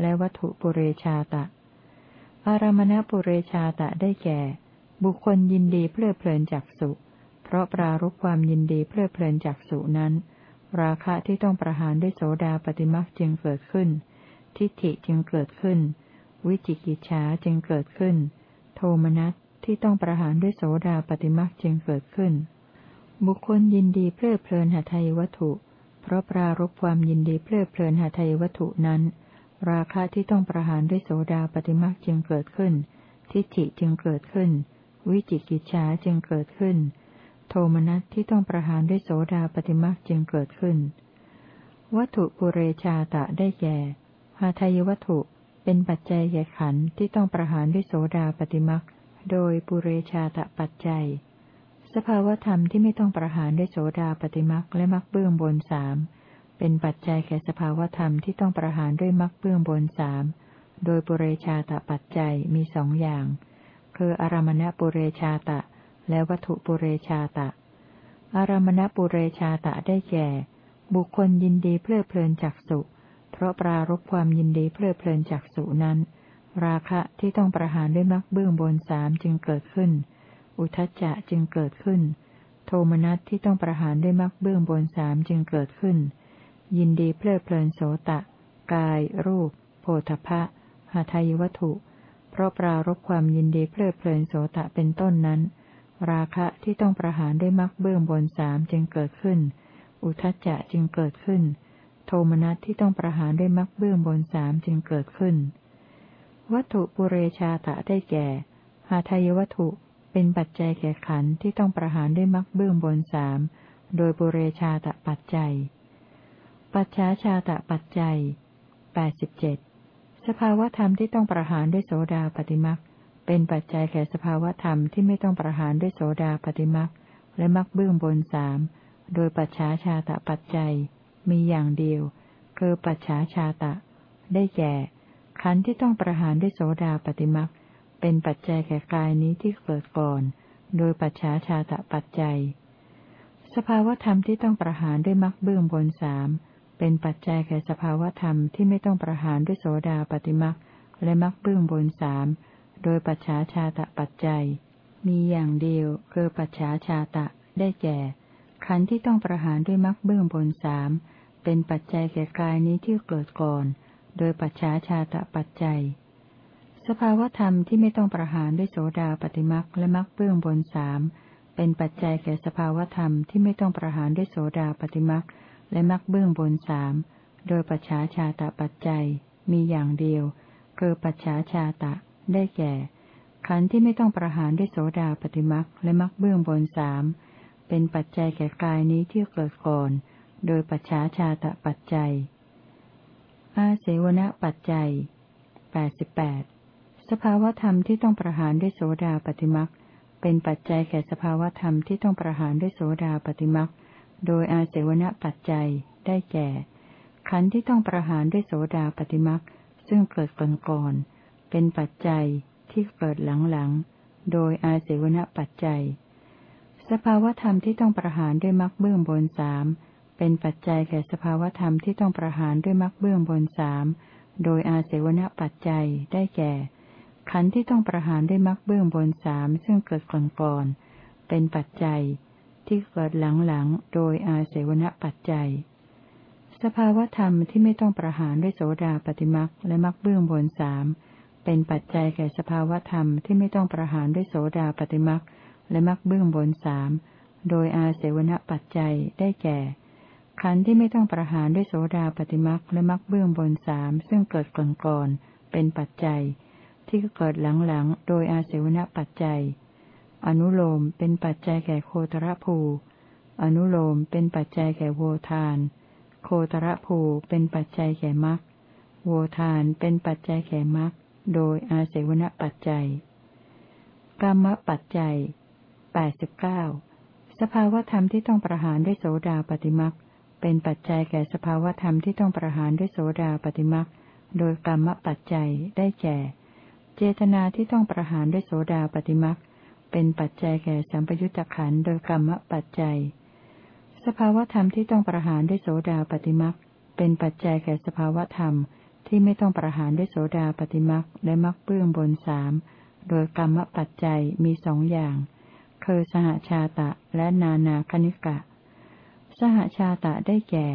และวัตถุปุเรชาตะ อารมณปุเรชาตะได้แก่ บุคคลยินดีเพลิดเพลินจากสุเพราะปรารบความยินดีเพลิดเพลินจากสุนั้น ราคะที่ต้องประหารด้วยโสดาปฏิมักจึงเกิดขึ้น ทิฏฐิจึงเกิดขึ้น วิจิกิจฉาจึงเกิดขึ้น โทมนัสที่ต้องประหารด้วยโสดาปฏิมักจึงเกิดขึ้น บุคคลยินดีเพลิดเพลินหาไทยวัตถุ เพราะปรารบความยินดีเพลิดเพลินหาไทยวัตถุนั้น ราคะที่ต้องประหารด้วยโสดาปฏิมักจึงเกิดขึ้น ทิฏฐิจึงเกิดขึ้น วิจิกิจฉาจึงเกิดขึ้น โทมนัสที่ต้องประหารด้วยโสดาปฏิมักจึงเกิดขึ้น วัตถุปุเรชาตะได้แก่หาทายวัตถุเป็นปัจจัยแก่ขันที่ต้องประหารด้วยโสดาปฏิมักโดยปุเรชาตะปัจจัย สภาวธรรมที่ไม่ต้องประหารด้วยโสดาปฏิมักและมักเบื้องบนสาม เป็นปัจจัยแก่สภาวธรรมที่ต้องประหารด้วยมักเบื้องบนสามโดยปุเรชาตะปัจจัยมีสองอย่าง คืออารมณปุเรชาตะ และวัตถุปุเรชาตะ อารมณปุเรชาตะได้แก่ บุคคลยินดีเพลิดเพลินจากสุ เพราะปรารบความยินดีเพลิดเพลินจากสุนั้น ราคะที่ต้องประหารด้วยมรรคเบื้องบนสามจึงเกิดขึ้น อุทจจะจึงเกิดขึ้น โทมนัสที่ต้องประหารด้วยมรรคเบื้องบนสามจึงเกิดขึ้น ยินดีเพลิดเพลินโสตะ กาย รูป โพธพะหาทายวัตถุ เพราะปรารบความยินดีเพลิดเพลินโสตะเป็นต้นนั้น ราคะที่ต้องประหารด้วยมรรคเบื้องบนสามจึงเกิดขึ้น อุทจจะจึงเกิดขึ้น โทมนัสที่ต้องประหารด้วยมรรคเบื้องบนสามจึงเกิดขึ้น วัตถุปุเรชาตะได้แก่หาทายวัตถุเป็นปัจจัยแก่ขันที่ต้องประหารด้วยมรรคเบื้องบนสามโดยปุเรชาตะปัจจัย ปัจฉาชาตะปัจจัยแปดสิบเจ็ดสภาวธรรมที่ต้องประหารด้วยโสดาปฏิมักเป็นปัจจัยแก่สภาวธรรมที่ไม่ต้องประหารด้วยโสดาปฏิมักและมักเบื้องบนสามโดยปัจฉาชาตะปัจจัย มีอย่างเดียว คือปัจฉาชาตะ ได้แก่ ขันธ์ที่ต้องประหารด้วยโสดาปฏิมักเป็นปัจจัยแก่กายนี้ที่เกิดก่อน โดยปัจฉาชาตะปัจจัย สภาวธรรมที่ต้องประหารด้วยมักเบื้องบนสาม เป็นปัจจัยแก่สภาวธรรมที่ไม่ต้องประหารด้วยโสดาปฏิมักและมักเบื้องบนสามโดยปัจฉาชาตะปัจจัย มีอย่างเดียวคือปัจฉาชาตะได้แก่ ขันธ์ที่ต้องประหารด้วยมรรคเบื้องบนสามเป็นปัจจัยแก่กายนี้ที่เกิดก่อน โดยปัจฉาชาตะปัจจัย สภาวธรรมที่ไม่ต้องประหารด้วยโสดาปฏิมักและมักเบื้องบนสามเป็นปัจจัยแก่สภาวธรรมที่ไม่ต้องประหารด้วยโสดาปฏิมักและ และมักเบื้องบนสามโดยปัจฉาชาตะปัจจัยมีอย่างเดียว คือปัจฉาชาตะได้แก่ ขันธ์ที่ไม่ต้องประหารด้วยโสดาปฏิมักและมักเบื้องบนสามเป็นปัจจัยแก่กายนี้ที่เกิดก่อน โดยปัจฉาชาตะปัจจัย อาเสวนปัจจัยแปดสิบแปดสภาวธรรมที่ต้องประหารด้วยโสดาปฏิมักเป็นปัจจัยแก่สภาวธรรมที่ต้องประหารด้วยโสดาปฏิมัก โดยอาเสวนปัจจัยได้แก่ ขันธ์ที่ต้องประหารด้วยโสดาปฏิมักซึ่งเกิดก่อนก่อนเป็นปัจจัยที่เกิดหลังๆ โดยอาศัยวณปัจจัย สภาวธรรมที่ต้องประหารด้วยมรรคเบื้องบนสามเป็นปัจจัยแก่สภาวธรรมที่ต้องประหารด้วยมรรคเบื้องบนสามโดยอาศัยวณปัจจัยได้แก่ ขันธ์ที่ต้องประหารด้วยมรรคเบื้องบนสามซึ่งเกิดก่อนก่อนเป็นปัจจัย ที่เกิดหลังๆ โดยอาเสวนปัจจัย สภาวธรรมที่ไม่ต้องประหารด้วยโสดาปฏิมักและมักเบื้องบนสามเป็นปัจจัยแก่สภาวธรรมที่ไม่ต้องประหารด้วยโสดาปฏิมักและมักเบื้องบนสามโดยอาเสวนปัจจัยได้แก่ ขันธ์ที่ไม่ต้องประหารด้วยโสดาปฏิมักและมักเบื้องบนสามซึ่งเกิดก่อนก่อนเป็นปัจจัย ที่เกิดหลังๆ โดยอาเสวนปัจจัย อนุโลมเป็นปัจจัยแก่โคตรภู อนุโลมเป็นปัจจัยแก่โวทาน โคตรภูเป็นปัจจัยแก่มักโวทานเป็นปัจจัยแก่มักโดยอาเสวนปัจจัย กรรมปัจจัยแปดสิบเก้าสภาวธรรมที่ต้องประหารด้วยโสดาปฏิมักเป็นปัจจัยแก่สภาวธรรมที่ต้องประหารด้วยโสดาปฏิมักโดยกรรมปัจจัยได้แก่ เจตนาที่ต้องประหารด้วยโสดาปฏิมัก เป็นปัจจัยแก่สัมปยุตตะขันโดยกรรมปัจจัย สภาวธรรมที่ต้องประหารด้วยโสดาปฏิมักเป็นปัจจัยแก่สภาวธรรมที่ไม่ต้องประหารด้วยโสดาปฏิมักและมักเบื้องบนสามโดยกรรมปัจจัยมีสองอย่าง คือสหชาตะและนานาคณิกะ สหชาตะได้แก่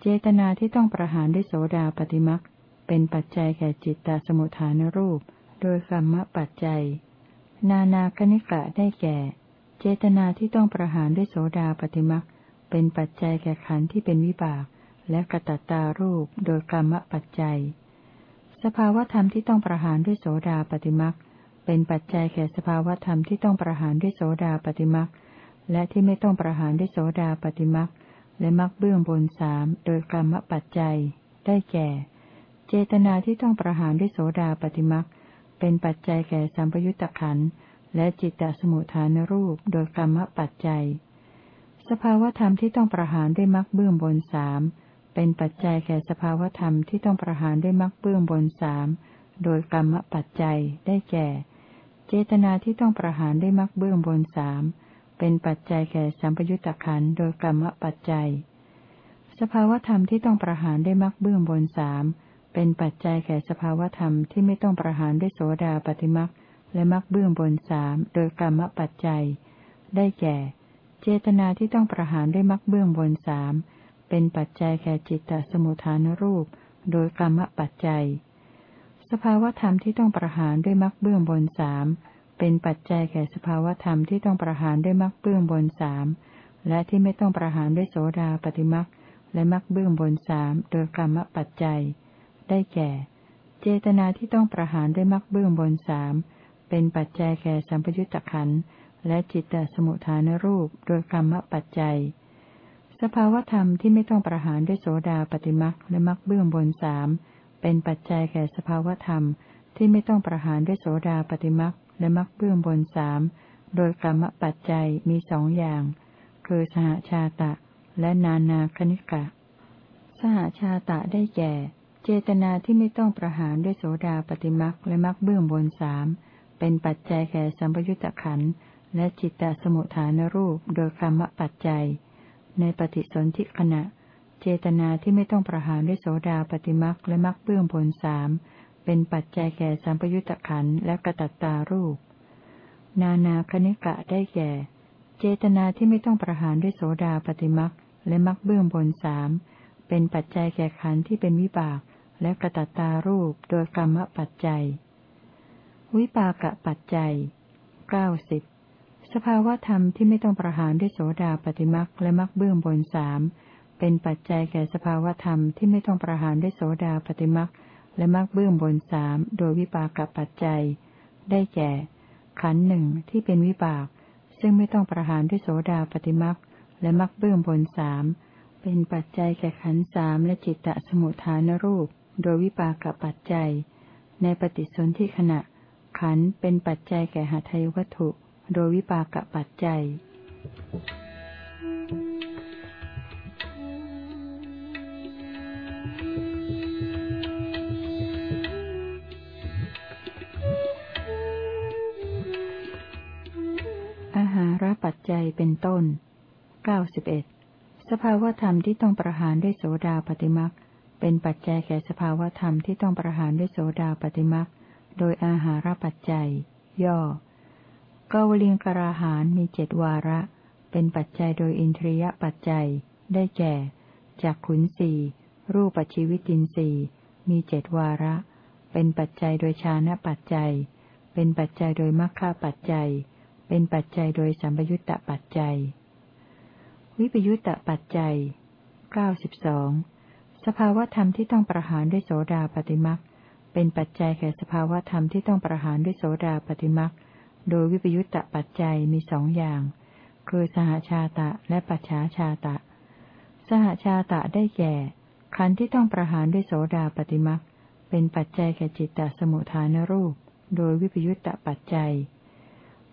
เจตนาที่ต้องประหารด้วยโสดาปฏิมักเป็นปัจจัยแก่จิตตสมุทฐานรูป โดยกรรมปัจจัย นานาคณิกะได้แก่ เจตนาที่ต้องประหารด้วยโสดาปฏิมักเป็นปัจจัยแก่ขันธ์ที่เป็นวิบาก และกระตัตตารูปโดยกรรมปัจจัย สภาวธรรมที่ต้องประหารด้วยโสดาปฏิมักเป็นปัจจัยแก่สภาวธรรมที่ต้องประหารด้วยโสดาปฏิมักและที่ไม่ต้องประหารด้วยโสดาปฏิมักและมักเบื้องบนสามโดยกรรมปัจจัย ได้แก่ เจตนาที่ต้องประหารด้วยโสดาปฏิมัก เป็นปัจจัยแก่สัมปยุตตะขันและจิตตสมุทฐานรูปโดยกรรมปัจจัย สภาวธรรมที่ต้องประหารด้วยมักเบื้องบนสามเป็นปัจจัยแก่สภาวธรรมที่ต้องประหารด้วยมักเบื้องบนสามโดยกรรมปัจจัยได้แก่ เจตนาที่ต้องประหารได้มักเบื้องบนสามเป็นปัจจัยแก่สัมปยุตตะขันโดยกรรมปัจจัย สภาวธรรมที่ต้องประหารได้มักเบื้องบนสาม เป็นปัจจัยแก่สภาวธรรมที่ไม่ต้องประหารด้วยโสดาปฏิมักและมักเบื้องบนสามโดยกรรมปัจจัย ได้แก่ เจตนาที่ต้องประหารด้วยมักเบื้องบนสามเป็นปัจจัยแก่จิตตสมุทฐานรูป โดยกรรมปัจจัย สภาวธรรมที่ต้องประหารด้วยมรรคเบื้องบนสามเป็นปัจจัยแก่สภาวธรรมที่ต้องประหารด้วยมรรคเบื้องบนสามและที่ไม่ต้องประหารด้วยโสดาปฏิมรรคและมรรคเบื้องบนสามโดยกรรมปัจจัย ได้แก่ เจตนาที่ต้องประหารด้วยมรรคเบื้องบนสามเป็นปัจจัยแก่สัมปยุตตะขันและจิตตสมุทฐานรูปโดยกรรมปัจจัย สภาวธรรมที่ไม่ต้องประหารด้วยโสดาปฏิมรรคและมรรคเบื้องบนสามเป็นปัจจัยแก่สภาวธรรมที่ไม่ต้องประหารด้วยโสดาปฏิมักและมักเบื้องบนสามโดยกรรมปัจจัยมีสองอย่าง คือสหชาตะและนานาคณิกะ สหชาตะได้แก่ เจตนาที่ไม่ต้องประหารด้วยโสดาปฏิมักและมักเบื้องบนสามเป็นปัจจัยแก่สัมปยุตตะขันและจิตตสมุทฐานรูปโดยกรรมปัจจัย ในปฏิสนธิขณะ เจตนาที่ไม่ต้องประหารด้วยโสดาปฏิมักและมักเบื้องผลสามเป็นปัจจัยแก่สัมปยุตตะขันและกระตัตตารูป นานาคณิกะได้แก่ เจตนาที่ไม่ต้องประหารด้วยโสดาปฏิมักและมักเบื้องบนสามเป็นปัจจัยแก่ขันที่เป็นวิบาก และกระตัตตารูปโดยกรรมปัจจัย วิปากะปัจจัยเก้าสิบสภาวธรรมที่ไม่ต้องประหารด้วยโสดาปฏิมักและมักเบื้องบนสามเป็นปัจจัยแก่สภาวธรรมที่ไม่ต้องประหารด้วยโสดาปฏิมักและมักเบื้องบนสามโดยวิปากปัจจัย ได้แก่ ขันหนึ่งที่เป็นวิบาก ซึ่งไม่ต้องประหารด้วยโสดาปฏิมักและมักเบื้องบนสามเป็นปัจจัยแก่ขันสามและจิตตสมุทฐานรูป โดยวิปากปัจจัย ในปฏิสนธิขณะ ขันเป็นปัจจัยแก่หาไทยวัตถุ โดยวิปากปัจจัย Thank you. ปัจจัยเป็นต้นเก้าสิบเอ็ดสภาวธรรมที่ต้องประหารด้วยโสดาปฏิมัก เป็นปัจจัยแก่สภาวธรรมที่ต้องประหารด้วยโสดาปฏิมักโดยอาหารปัจจัย ย่อกาวลิงกราหารมีเจ็ดวาระ เป็นปัจจัยโดยอินทรียปัจจัย ได้แก่จากขุนสีรูปปัจจิวิตินสีมีเจดวาระ เป็นปัจจัยโดยชานะปัจจัย เป็นปัจจัยโดยมรรคปัจจัย เป็นปัจจัยโดยสัมปยุตตปัจจัย วิปยุตตปัจจัยเก้าสิบสอง สภาวธรรมที่ต้องประหารด้วยโสดาปฏิมักเป็นปัจจัยแก่สภาวธรรมที่ต้องประหารด้วยโสดาปฏิมักโดยวิปยุตตปัจจัยมีสองอย่าง คือสหชาตะและปัจฉาชาตะ สหชาตะได้แก่ ขันธ์ที่ต้องประหารด้วยโสดาปฏิมักเป็นปัจจัยแก่จิตตสมุทฐานรูป โดยวิปยุตตปัจจัย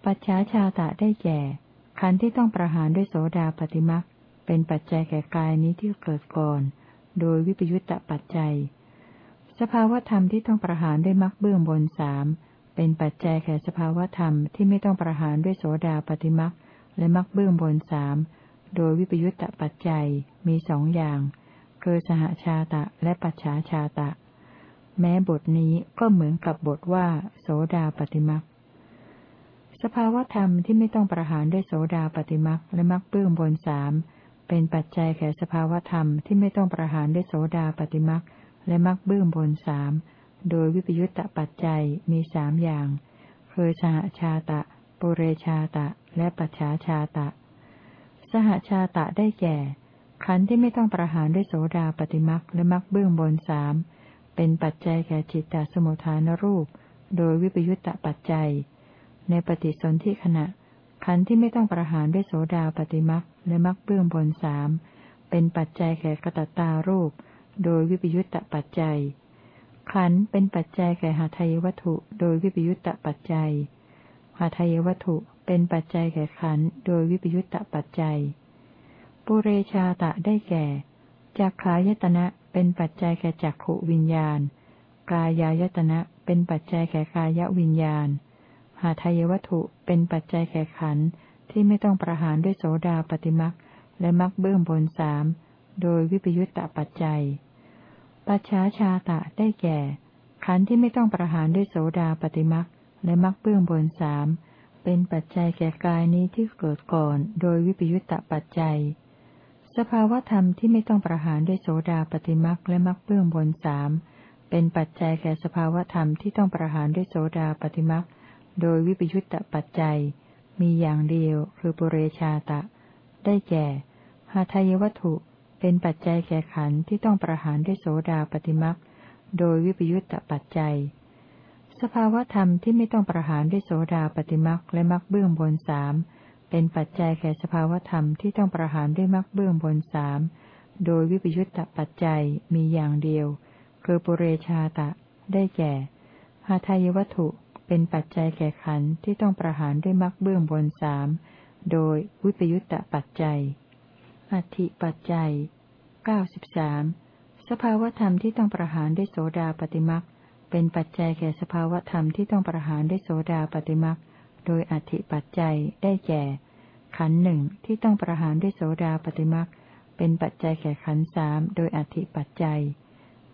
ปัจฉาชาตะได้แก่ ขันธ์ที่ต้องประหารด้วยโสดาปฏิมักเป็นปัจจัยแก่กายนี้ที่เกิดก่อน โดยวิปยุตตปัจจัย สภาวธรรมที่ต้องประหารด้วยมรรคเบื้องบนสามเป็นปัจจัยแก่สภาวธรรมที่ไม่ต้องประหารด้วยโสดาปฏิมักและมรรคเบื้องบนสามโดยวิปยุตตปัจจัยมีสองอย่างคือสหชาตะและปัจฉาชาตะ แม้บทนี้ก็เหมือนกับบทว่า โสดาปฏิมักสภาวธรรมที่ไม่ต้องประหารด้วยโสดาปฏิมักและมรรคเบื้องบนสาม เป็นปัจจัยแก่สภาวธรรมที่ไม่ต้องประหารด้วยโสดาปฏิมักและมรรคเบื้องบนสามโดยวิปยุตตปัจจัยมีสามอย่าง คือสหชาตะ ปุเรชาตะ และปัจฉาชาตะ สหชาตะได้แก่ ขันธ์ที่ไม่ต้องประหารด้วยโสดาปฏิมักและมักเบื้องบนสามเป็นปัจจัยแก่จิตตสมุทฐานรูป โดยวิปยุตตปัจจัย ในปฏิสนธิขณะ ขันธ์ที่ไม่ต้องประหารด้วยโสดาปฏิมักและมักเบื้องบนสามเป็นปัจจัยแก่กตตารูป โดยวิปยุตตปัจจัย ขันเป็นปัจจัยแก่หาทายวัตถุ โดยวิปยุตตปัจจัยหาทายวัตถุเป็นปัจจัยแก่ขันโดยวิปยุตตปัจจัย ปุเรชาตะได้แก่จักขายตนะเป็นปัจจัยแก่จักขวิญญาณ กายายตนะเป็นปัจจัยแก่กายวิญญาณ หาทายวัตถุเป็นปัจจัยแก่ขันที่ไม่ต้องประหารด้วยโสดาปฏิมักและมักเบื้องบนสามโดยวิปยุตตปัจจัย ปัจฉาชาตะได้แก่ ขันธ์ที่ไม่ต้องประหารด้วยโสดาปฏิมักและมักเบื้องบนสามเป็นปัจจัยแก่กายนี้ที่เกิดก่อน โดยวิปยุตตปัจจัย สภาวธรรมที่ไม่ต้องประหารด้วยโสดาปฏิมักและมักเบื้องบนสามเป็นปัจจัยแก่สภาวธรรมที่ต้องประหารด้วยโสดาปฏิมัก โดยวิปยุตตะปัจจัย มีอย่างเดียวคือปุเรชาตะ ได้แก่หาทายวัตถุเป็นปัจจัยแก่ขันที่ต้องประหารด้วยโสดาปฏิมักโดยวิปยุตตปัจจัย สภาวธรรมที่ไม่ต้องประหารด้วยโสดาปฏิมักและมักเบื้องบนสามเป็นปัจจัยแก่สภาวธรรมที่ต้องประหารด้วยมักเบื้องบนสามโดยวิปยุตตปัจจัยมีอย่างเดียว คือปุเรชาตะ ได้แก่หาทายวัตถุ เป็นปัจจัยแก่ขันธ์ที่ต้องประหารด้วยมักเบื้องบนสามโดยวิปยุตตปัจจัย อธิปัจจัยเก้าสิบสามสภาวธรรมที่ต้องประหารด้วยโสดาปฏิมักเป็นปัจจัยแก่สภาวธรรมที่ต้องประหารด้วยโสดาปฏิมักโดยอธิปัจจัยได้แก่ ขันหนึ่งที่ต้องประหารด้วยโสดาปฏิมักเป็นปัจจัยแก่ขันสามโดยอธิปัจจัย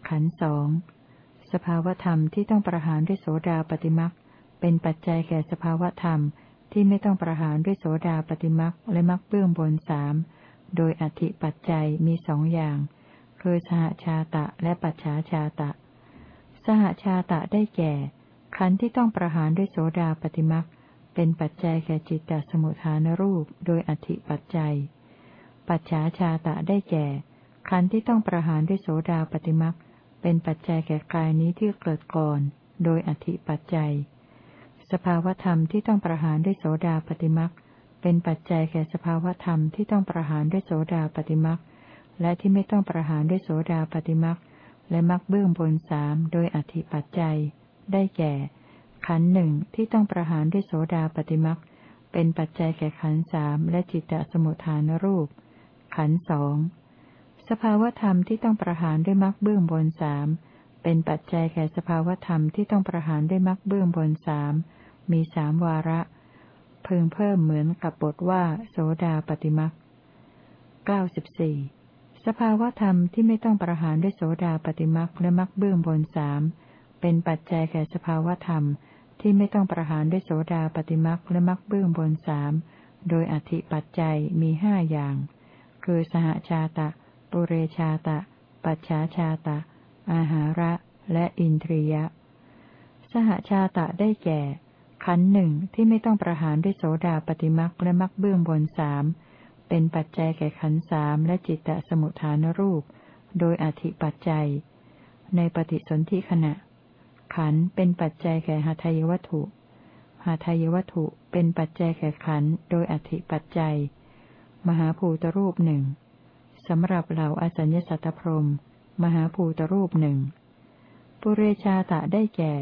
ขันสองสภาวธรรมที่ต้องประหารด้วยโสดาปฏิมัก เป็นปัจจัยแก่สภาวธรรมที่ไม่ต้องประหารด้วยโสดาปฏิมักและมักเบื้องบนสามโดยอธิปัจจัยมีสองอย่าง คือสหชาตะและปัจฉาชาตะ สหชาตะได้แก่ ขันธ์ที่ต้องประหารด้วยโสดาปฏิมักเป็นปัจจัยแก่จิตตสมุทฐานรูป โดยอธิปัจจัย ปัจฉาชาตะได้แก่ ขันธ์ที่ต้องประหารด้วยโสดาปฏิมักเป็นปัจจัยแก่กายนี้ที่เกิดก่อน โดยอธิปัจจัย สภาวธรรมที่ต้องประหารด้วยโสดาปฏิมักเป็นปัจจัยแก่สภาวธรรมที่ต้องประหารด้วยโสดาปฏิมักและที่ไม่ต้องประหารด้วยโสดาปฏิมักและมักเบื้องบนสามโดยอธิปัจจัย ได้แก่ ขันหนึ่งที่ต้องประหารด้วยโสดาปฏิมักเป็นปัจจัยแก่ขันสามและจิตตสมุทฐานรูป ขันสองสภาวธรรมที่ต้องประหารด้วยมักเบื้องบนสามเป็นปัจจัยแก่สภาวธรรมที่ต้องประหารด้วยมักเบื้องบนสาม มีสามวาระพึงเพิ่มเหมือนกับบทว่า โสดาปฏิมักเก้าสิบสี่สภาวธรรมที่ไม่ต้องประหารด้วยโสดาปฏิมักและมักเบื้องบนสามเป็นปัจจัยแก่สภาวธรรมที่ไม่ต้องประหารด้วยโสดาปฏิมักและมักเบื้องบนสามโดยอธิปัจจัยมีห้าอย่าง คือสหชาตะ ปุเรชาตะ ปัจฉาชาตะ อาหาระ และอินทรียะ สหชาตะได้แก่ ขันหนึ่งที่ไม่ต้องประหารด้วยโสดาปฏิมักและมักเบื้องบนสามเป็นปัจจัยแก่ขันสามและจิตตสมุทฐานรูป โดยอธิปัจจัย ในปฏิสนธิขณะ ขันเป็นปัจจัยแก่หาทายวัตถุหาทายวัตถุเป็นปัจจัยแก่ขันโดยอธิปัจจัย มหาภูตรูปหนึ่งสำหรับเหล่าอสัญญสัตตพรมมหาภูตรูปหนึ่งปุเรชาตะได้แก่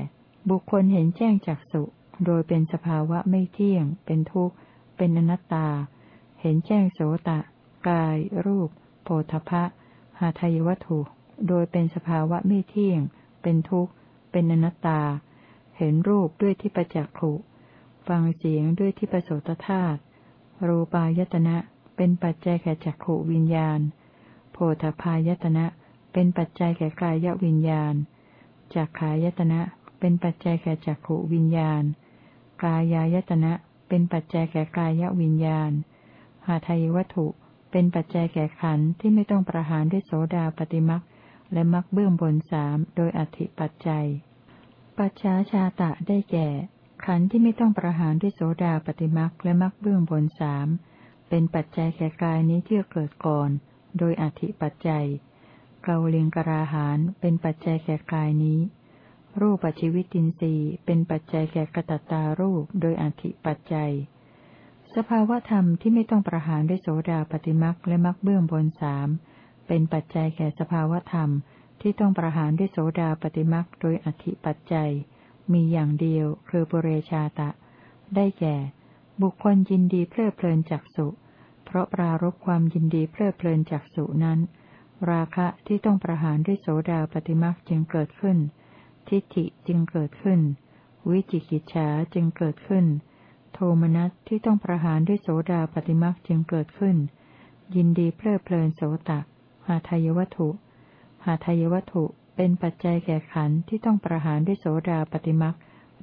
บุคคลเห็นแจ้งจากสุ โดยเป็นสภาวะไม่เที่ยง เป็นทุกข์ เป็นอนัตตา เห็นแจ้งโสตะ กาย รูปโพธพะหาทายวัตถุ โดยเป็นสภาวะไม่เที่ยง เป็นทุกข์ เป็นอนัตตา เห็นรูปด้วยที่ประจักขุ ฟังเสียงด้วยที่ประโสตธาตุรูปายตนะ เป็นปัจจัยแก่จักขวิญญาณ โพธพายตนะ เป็นปัจจัยแก่กายวิญญาณ จักขายตนะ เป็นปัจจัยแก่จักขวิญญาณ กายายตนะ เป็นปัจจัยแก่กายวิญญาณ หาทายวัตถุ เป็นปัจจัยแก่ขันธ์ที่ไม่ต้องประหารด้วยโสดาปฏิมักและมักเบื้องบนสามโดยอธิปัจจัย ปัจฉาชาตะได้แก่ ขันธ์ที่ไม่ต้องประหารด้วยโสดาปฏิมักและมักเบื้องบนสามเป็นปัจจัยแก่กายนี้ที่เกิดก่อน โดยอธิปัจจัยเกาเลียงกราหานเป็นปัจจัยแก่กายนี้ รูปปัจจิวิตินทรีย์เป็นปัจจัยแก่กตัตตารูปโดยอธิปัจจัย สภาวธรรมที่ไม่ต้องประหารด้วยโสดาปฏิมักและมักเบื้องบนสามเป็นปัจจัยแก่สภาวธรรมที่ต้องประหารด้วยโสดาปฏิมักโดยอธิปัจจัย มีอย่างเดียวคือปุเรชาตะ ได้แก่ บุคคลยินดีเพลิดเพลินจากสุเพราะปรารบความยินดีเพลิดเพลินจากสุนั้น ราคะที่ต้องประหารด้วยโสดาปฏิมักจึงเกิดขึ้น ทิฏฐิจึงเกิดขึ้น วิจิกิจฉาจึงเกิดขึ้น โทมนัสที่ต้องประหารด้วยโสดาปฏิมักจึงเกิดขึ้น ยินดีเพลิดเพลินโสตะ หาทายวัตถุ หาทายวัตถุเป็นปัจจัยแก่ขันที่ต้องประหารด้วยโสดาปฏิมัก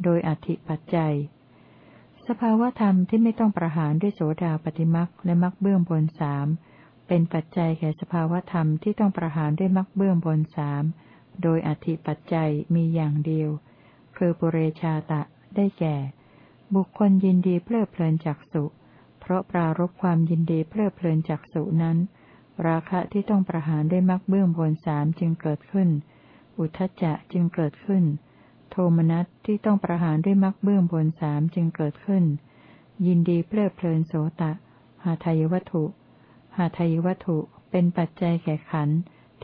โดยอธิปัจจัย สภาวธรรมที่ไม่ต้องประหารด้วยโสดาปฏิมักและมักเบื้องบนสามเป็นปัจจัยแก่สภาวธรรมที่ต้องประหารด้วยมักเบื้องบนสาม โดยอธิปัจจัยมีอย่างเดียว คือปุเรชาตะได้แก่ บุคคลยินดีเพลิดเพลินจากสุ เพราะปรารบความยินดีเพลิดเพลินจากสุนั้น ราคะที่ต้องประหารด้วยมักเบื้องบนสามจึงเกิดขึ้น อุทจจะจึงเกิดขึ้น โทมนัสที่ต้องประหารด้วยมรรคเบื้องบนสามจึงเกิดขึ้น ยินดีเพลิดเพลินโสตะ หาทายวัตถุ หาทายวัตถุเป็นปัจจัยแก่ขัน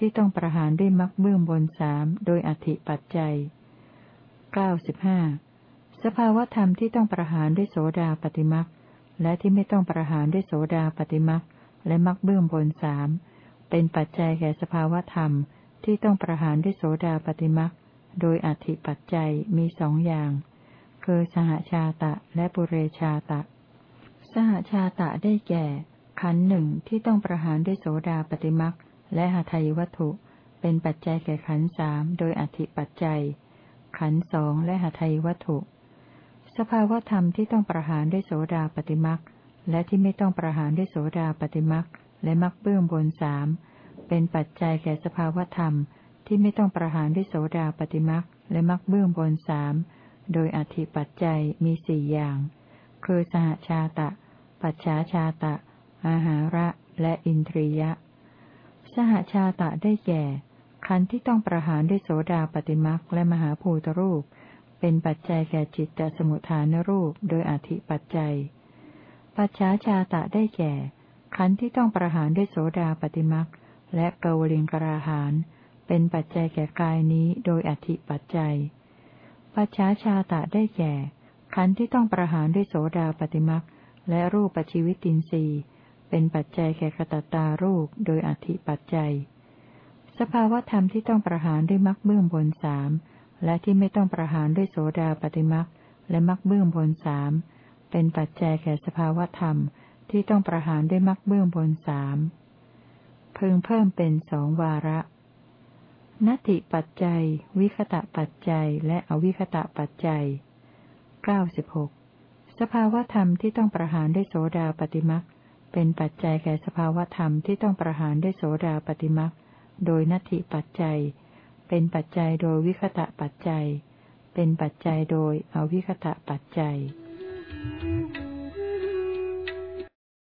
ที่ต้องประหารด้วยมรรคเบื้องบนสามโดยอธิปัจจัยเก้าสิบห้าสภาวธรรมที่ต้องประหารด้วยโสดาปฏิมักและที่ไม่ต้องประหารด้วยโสดาปฏิมักและมรรคเบื้องบนสามเป็นปัจจัยแก่สภาวธรรมที่ต้องประหารด้วยโสดาปฏิมักโดยอธิปัจจัยมีสองอย่าง คือสหชาตะและปุเรชาตะ สหชาตะได้แก่ ขันหนึ่งที่ต้องประหารด้วยโสดาปฏิมัก และหาทายวัตถุ เป็นปัจจัยแก่ขันสามโดยอธิปัจจัย ขันสองและหาทายวัตถุ สภาวธรรมที่ต้องประหารด้วยโสดาปฏิมักและที่ไม่ต้องประหารด้วยโสดาปฏิมักและมักเบื้องบนสามเป็นปัจจัยแก่สภาวธรรมที่ไม่ต้องประหารด้วยโสดาปฏิมักและมักเบื้องบนสามโดยอธิปัจจัยมีสี่อย่าง คือสหชาตะ ปัจฉาชาตะ อาหาระ และอินทรียะ สหชาตะได้แก่ ขันธ์ที่ต้องประหารด้วยโสดาปฏิมักและมหาภูตรูป เป็นปัจจัยแก่จิตตสมุทฐานรูปโดยอธิปัจจัย ปัจฉาชาตะได้แก่ ขันธ์ที่ต้องประหารด้วยโสดาปฏิมักและเกวลิงกราหาน เป็นปัจจัยแก่กายนี้โดยอธิปัจจัย ปัจฉาชาตะได้แก่ ขันธ์ที่ต้องประหารด้วยโสดาปฏิมักและรูปปัจจิวิตินทรีย์ เป็นปัจจัยแก่กตตารูปโดยอธิปัจจัย สภาวธรรมที่ต้องประหารด้วยมักเบื้องบนสามและที่ไม่ต้องประหารด้วยโสดาปฏิมักและมักเบื้องบนสามเป็นปัจจัยแก่สภาวธรรมที่ต้องประหารด้วยมักเบื้องบนสามเพึงเพิ่มเป็นสองวาระนัตติปัจจัย วิคตะปัจจัย และอวิคตะปัจจัยเก้าสิบหกสภาวธรรมที่ต้องประหารด้วยโสดาปฏิมัก เป็นปัจจัยแก่สภาวธรรมที่ต้องประหารด้วยโสดาปฏิมักโดยนัตถิปัจจัย เป็นปัจจัยโดยวิคตะปัจจัย เป็นปัจจัยโดยอวิคตะปัจจัย Thank you.